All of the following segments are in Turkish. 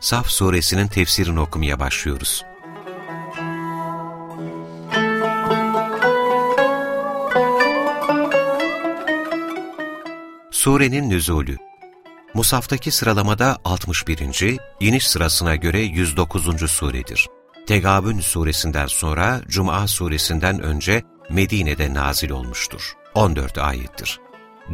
Saf suresinin tefsirini okumaya başlıyoruz. Surenin nüzulü Musaftaki sıralamada 61. iniş sırasına göre 109. suredir. Tegabün suresinden sonra Cuma suresinden önce Medine'de nazil olmuştur. 14 ayettir.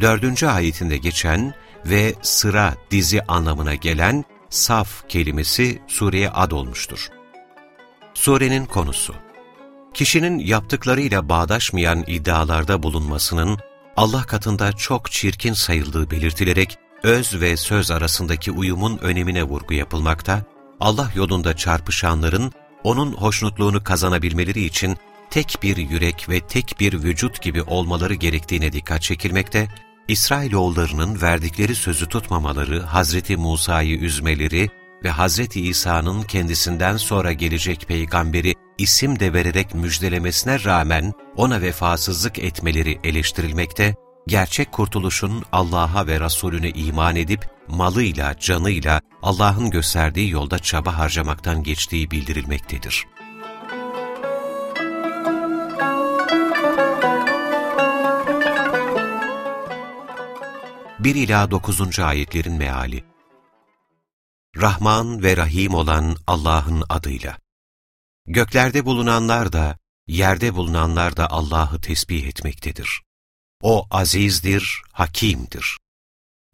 Dördüncü ayetinde geçen ve sıra dizi anlamına gelen saf kelimesi sureye ad olmuştur. Surenin konusu Kişinin yaptıklarıyla bağdaşmayan iddialarda bulunmasının Allah katında çok çirkin sayıldığı belirtilerek öz ve söz arasındaki uyumun önemine vurgu yapılmakta, Allah yolunda çarpışanların onun hoşnutluğunu kazanabilmeleri için tek bir yürek ve tek bir vücut gibi olmaları gerektiğine dikkat çekilmekte İsrailoğullarının verdikleri sözü tutmamaları, Hazreti Musa'yı üzmeleri ve Hazreti İsa'nın kendisinden sonra gelecek peygamberi isim de vererek müjdelemesine rağmen ona vefasızlık etmeleri eleştirilmekte, gerçek kurtuluşun Allah'a ve Resulüne iman edip malıyla, canıyla Allah'ın gösterdiği yolda çaba harcamaktan geçtiği bildirilmektedir. 1 ila 9. ayetlerin meali. Rahman ve Rahim olan Allah'ın adıyla. Göklerde bulunanlar da, yerde bulunanlar da Allah'ı tesbih etmektedir. O azizdir, hakimdir.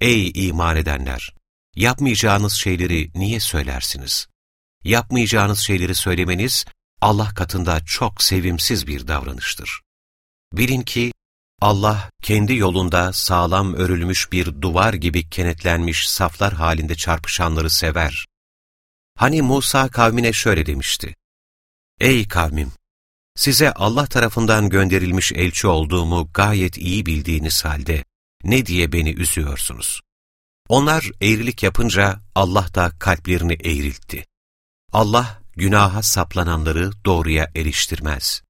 Ey iman edenler! Yapmayacağınız şeyleri niye söylersiniz? Yapmayacağınız şeyleri söylemeniz, Allah katında çok sevimsiz bir davranıştır. Bilin ki, Allah kendi yolunda sağlam örülmüş bir duvar gibi kenetlenmiş saflar halinde çarpışanları sever. Hani Musa kavmine şöyle demişti. Ey kavmim! Size Allah tarafından gönderilmiş elçi olduğumu gayet iyi bildiğiniz halde ne diye beni üzüyorsunuz? Onlar eğrilik yapınca Allah da kalplerini eğriltti. Allah günaha saplananları doğruya eriştirmez.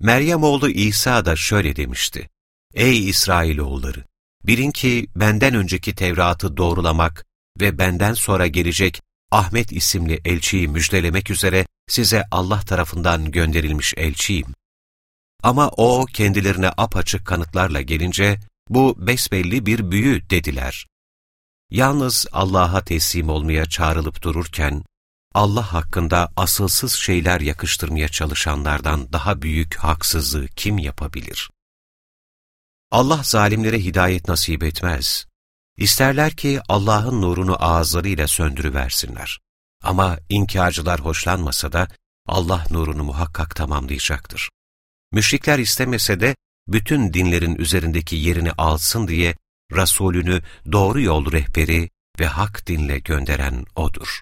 Meryem oğlu İsa da şöyle demişti. Ey İsrailoğulları! Bilin ki benden önceki Tevrat'ı doğrulamak ve benden sonra gelecek Ahmet isimli elçiyi müjdelemek üzere size Allah tarafından gönderilmiş elçiyim. Ama o kendilerine apaçık kanıtlarla gelince bu besbelli bir büyü dediler. Yalnız Allah'a teslim olmaya çağrılıp dururken Allah hakkında asılsız şeyler yakıştırmaya çalışanlardan daha büyük haksızlığı kim yapabilir? Allah zalimlere hidayet nasip etmez. İsterler ki Allah'ın nurunu ağızlarıyla söndürüversinler. Ama inkarcılar hoşlanmasa da Allah nurunu muhakkak tamamlayacaktır. Müşrikler istemese de bütün dinlerin üzerindeki yerini alsın diye Resulünü doğru yol rehberi ve hak dinle gönderen O'dur.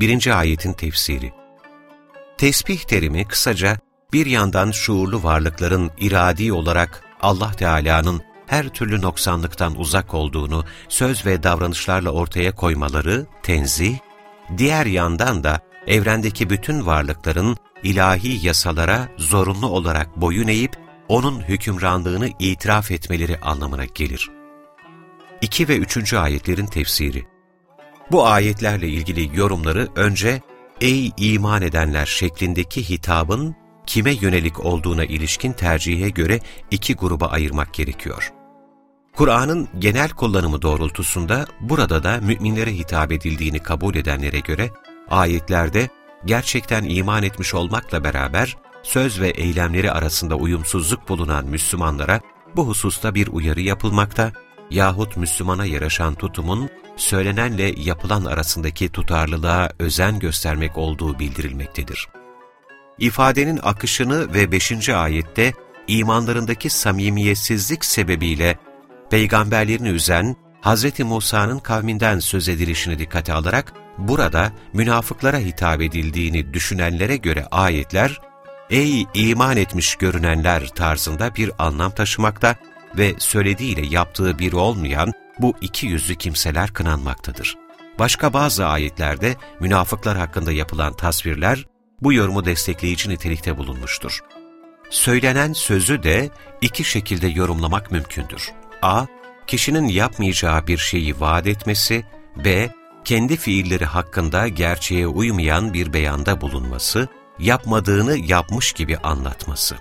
Birinci ayetin tefsiri Tesbih terimi kısaca bir yandan şuurlu varlıkların iradi olarak Allah Teala'nın her türlü noksanlıktan uzak olduğunu söz ve davranışlarla ortaya koymaları tenzih, diğer yandan da evrendeki bütün varlıkların ilahi yasalara zorunlu olarak boyun eğip onun hükümranlığını itiraf etmeleri anlamına gelir. 2 ve 3. ayetlerin tefsiri Bu ayetlerle ilgili yorumları önce ''Ey iman edenler'' şeklindeki hitabın kime yönelik olduğuna ilişkin tercihe göre iki gruba ayırmak gerekiyor. Kur'an'ın genel kullanımı doğrultusunda burada da müminlere hitap edildiğini kabul edenlere göre ayetlerde gerçekten iman etmiş olmakla beraber söz ve eylemleri arasında uyumsuzluk bulunan Müslümanlara bu hususta bir uyarı yapılmakta yahut Müslümana yaraşan tutumun söylenenle yapılan arasındaki tutarlılığa özen göstermek olduğu bildirilmektedir. İfadenin akışını ve 5. ayette imanlarındaki samimiyetsizlik sebebiyle peygamberlerini üzen Hz. Musa'nın kavminden söz edilişini dikkate alarak burada münafıklara hitap edildiğini düşünenlere göre ayetler, ''Ey iman etmiş görünenler'' tarzında bir anlam taşımakta ve söylediğiyle yaptığı bir olmayan bu iki yüzlü kimseler kınanmaktadır. Başka bazı ayetlerde münafıklar hakkında yapılan tasvirler bu yorumu destekleyici nitelikte bulunmuştur. Söylenen sözü de iki şekilde yorumlamak mümkündür. a- Kişinin yapmayacağı bir şeyi vaat etmesi, b- Kendi fiilleri hakkında gerçeğe uymayan bir beyanda bulunması, yapmadığını yapmış gibi anlatması.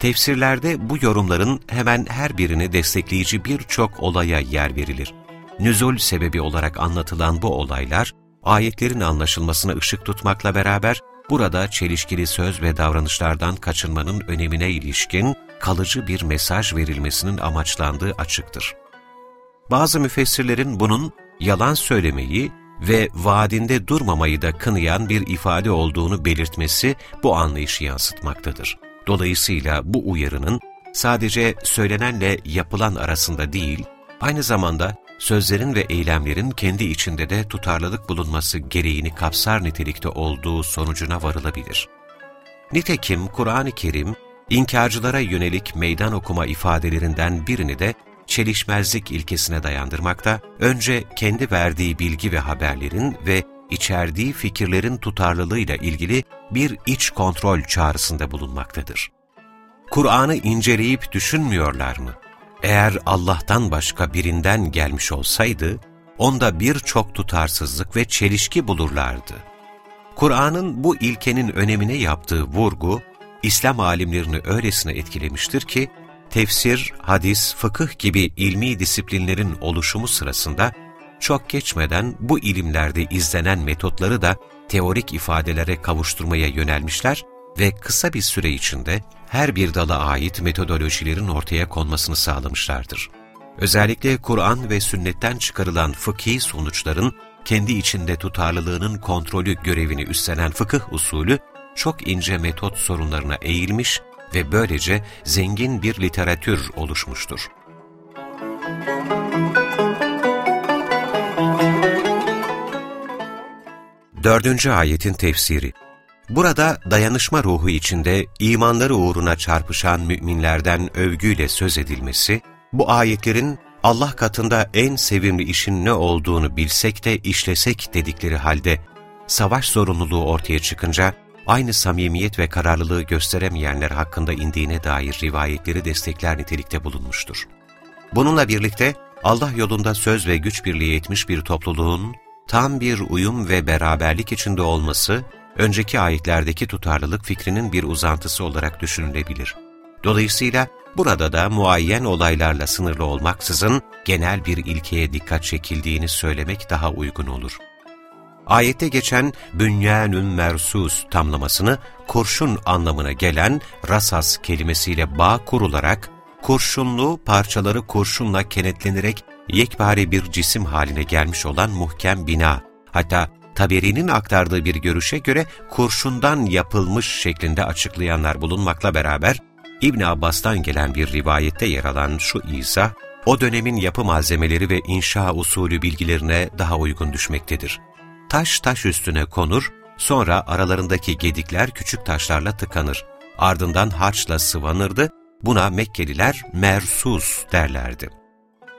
Tefsirlerde bu yorumların hemen her birini destekleyici birçok olaya yer verilir. Nüzul sebebi olarak anlatılan bu olaylar, ayetlerin anlaşılmasına ışık tutmakla beraber, burada çelişkili söz ve davranışlardan kaçınmanın önemine ilişkin kalıcı bir mesaj verilmesinin amaçlandığı açıktır. Bazı müfessirlerin bunun yalan söylemeyi ve vaadinde durmamayı da kınayan bir ifade olduğunu belirtmesi bu anlayışı yansıtmaktadır. Dolayısıyla bu uyarının sadece söylenenle yapılan arasında değil, aynı zamanda sözlerin ve eylemlerin kendi içinde de tutarlılık bulunması gereğini kapsar nitelikte olduğu sonucuna varılabilir. Nitekim Kur'an-ı Kerim, inkarcılara yönelik meydan okuma ifadelerinden birini de çelişmezlik ilkesine dayandırmakta, önce kendi verdiği bilgi ve haberlerin ve içerdiği fikirlerin tutarlılığıyla ilgili bir iç kontrol çağrısında bulunmaktadır. Kur'an'ı inceleyip düşünmüyorlar mı? Eğer Allah'tan başka birinden gelmiş olsaydı, onda birçok tutarsızlık ve çelişki bulurlardı. Kur'an'ın bu ilkenin önemine yaptığı vurgu, İslam alimlerini öylesine etkilemiştir ki, tefsir, hadis, fıkıh gibi ilmi disiplinlerin oluşumu sırasında çok geçmeden bu ilimlerde izlenen metotları da teorik ifadelere kavuşturmaya yönelmişler ve kısa bir süre içinde her bir dala ait metodolojilerin ortaya konmasını sağlamışlardır. Özellikle Kur'an ve sünnetten çıkarılan fıkhi sonuçların kendi içinde tutarlılığının kontrolü görevini üstlenen fıkıh usulü çok ince metot sorunlarına eğilmiş ve böylece zengin bir literatür oluşmuştur. Dördüncü ayetin tefsiri Burada dayanışma ruhu içinde imanları uğruna çarpışan müminlerden övgüyle söz edilmesi, bu ayetlerin Allah katında en sevimli işin ne olduğunu bilsek de işlesek dedikleri halde, savaş zorunluluğu ortaya çıkınca aynı samimiyet ve kararlılığı gösteremeyenler hakkında indiğine dair rivayetleri destekler nitelikte bulunmuştur. Bununla birlikte Allah yolunda söz ve güç birliği etmiş bir topluluğun tam bir uyum ve beraberlik içinde olması, önceki ayetlerdeki tutarlılık fikrinin bir uzantısı olarak düşünülebilir. Dolayısıyla burada da muayyen olaylarla sınırlı olmaksızın genel bir ilkeye dikkat çekildiğini söylemek daha uygun olur. Ayette geçen bünyanün mersus tamlamasını kurşun anlamına gelen rasas kelimesiyle bağ kurularak, kurşunlu parçaları kurşunla kenetlenerek yekpare bir cisim haline gelmiş olan muhkem bina, hatta Taberi'nin aktardığı bir görüşe göre kurşundan yapılmış şeklinde açıklayanlar bulunmakla beraber, İbn Abbas'tan gelen bir rivayette yer alan şu izah, o dönemin yapı malzemeleri ve inşa usulü bilgilerine daha uygun düşmektedir. Taş taş üstüne konur, sonra aralarındaki gedikler küçük taşlarla tıkanır. Ardından harçla sıvanırdı, buna Mekkeliler mersus derlerdi.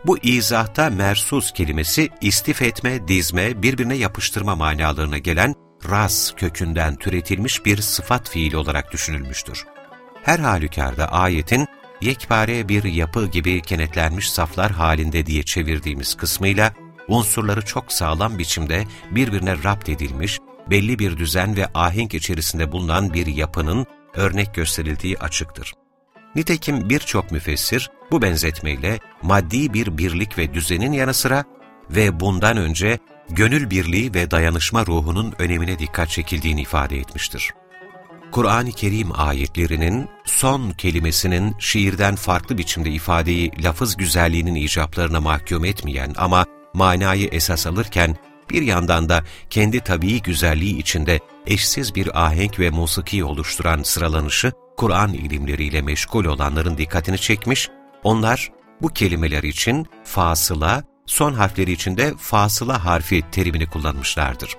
Bu izahta mersus kelimesi istif etme, dizme, birbirine yapıştırma manalarına gelen ras kökünden türetilmiş bir sıfat fiili olarak düşünülmüştür. Her halükarda ayetin yekpare bir yapı gibi kenetlenmiş saflar halinde diye çevirdiğimiz kısmıyla unsurları çok sağlam biçimde birbirine rapt edilmiş, belli bir düzen ve ahenk içerisinde bulunan bir yapının örnek gösterildiği açıktır. Nitekim birçok müfessir bu benzetmeyle maddi bir birlik ve düzenin yanı sıra ve bundan önce gönül birliği ve dayanışma ruhunun önemine dikkat çekildiğini ifade etmiştir. Kur'an-ı Kerim ayetlerinin son kelimesinin şiirden farklı biçimde ifadeyi lafız güzelliğinin icaplarına mahkum etmeyen ama manayı esas alırken bir yandan da kendi tabii güzelliği içinde eşsiz bir ahenk ve musiki oluşturan sıralanışı Kur'an ilimleriyle meşgul olanların dikkatini çekmiş, onlar bu kelimeler için fasıla, son harfleri için de fasıla harfi terimini kullanmışlardır.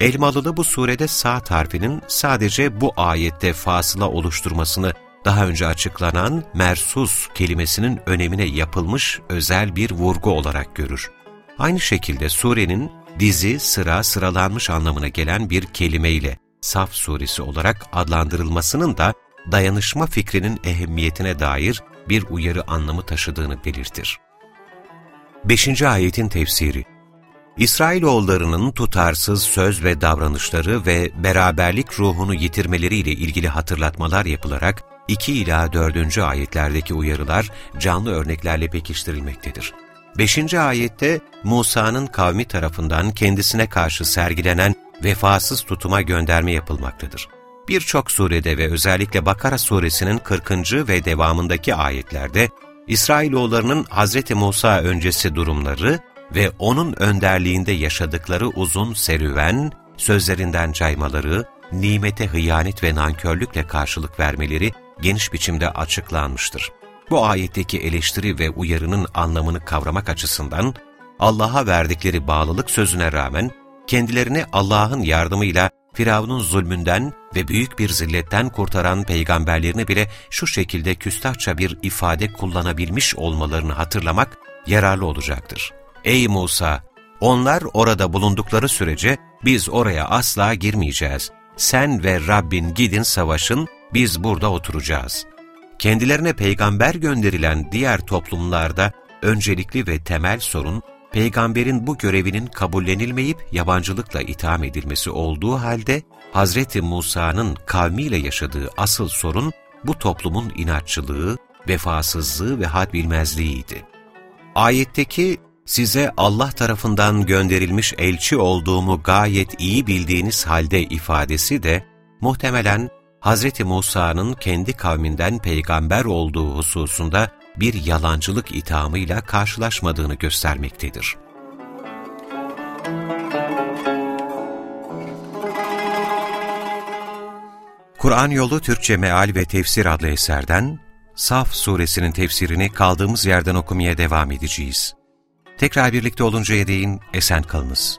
Elmalılı bu surede saat harfinin sadece bu ayette fasıla oluşturmasını daha önce açıklanan mersus kelimesinin önemine yapılmış özel bir vurgu olarak görür. Aynı şekilde surenin dizi, sıra, sıralanmış anlamına gelen bir kelimeyle Saf suresi olarak adlandırılmasının da dayanışma fikrinin ehemmiyetine dair bir uyarı anlamı taşıdığını belirtir. 5. Ayetin tefsiri İsrailoğullarının tutarsız söz ve davranışları ve beraberlik ruhunu yitirmeleriyle ilgili hatırlatmalar yapılarak 2 ila 4. ayetlerdeki uyarılar canlı örneklerle pekiştirilmektedir. 5. ayette Musa'nın kavmi tarafından kendisine karşı sergilenen vefasız tutuma gönderme yapılmaktadır. Birçok surede ve özellikle Bakara suresinin 40. ve devamındaki ayetlerde İsrailoğullarının Hz. Musa öncesi durumları ve onun önderliğinde yaşadıkları uzun serüven, sözlerinden caymaları, nimete hıyanet ve nankörlükle karşılık vermeleri geniş biçimde açıklanmıştır. Bu ayetteki eleştiri ve uyarının anlamını kavramak açısından Allah'a verdikleri bağlılık sözüne rağmen kendilerini Allah'ın yardımıyla Firavun'un zulmünden ve büyük bir zilletten kurtaran peygamberlerini bile şu şekilde küstahça bir ifade kullanabilmiş olmalarını hatırlamak yararlı olacaktır. Ey Musa! Onlar orada bulundukları sürece biz oraya asla girmeyeceğiz. Sen ve Rabbin gidin savaşın, biz burada oturacağız. Kendilerine peygamber gönderilen diğer toplumlarda öncelikli ve temel sorun, peygamberin bu görevinin kabullenilmeyip yabancılıkla itham edilmesi olduğu halde, Hazreti Musa'nın kavmiyle yaşadığı asıl sorun, bu toplumun inatçılığı, vefasızlığı ve had bilmezliğiydi. Ayetteki size Allah tarafından gönderilmiş elçi olduğumu gayet iyi bildiğiniz halde ifadesi de muhtemelen Hz. Musa'nın kendi kavminden peygamber olduğu hususunda bir yalancılık ithamıyla karşılaşmadığını göstermektedir. Kur'an Yolu Türkçe Meal ve Tefsir adlı eserden Saf suresinin tefsirini kaldığımız yerden okumaya devam edeceğiz. Tekrar birlikte oluncaya değin esen kalınız.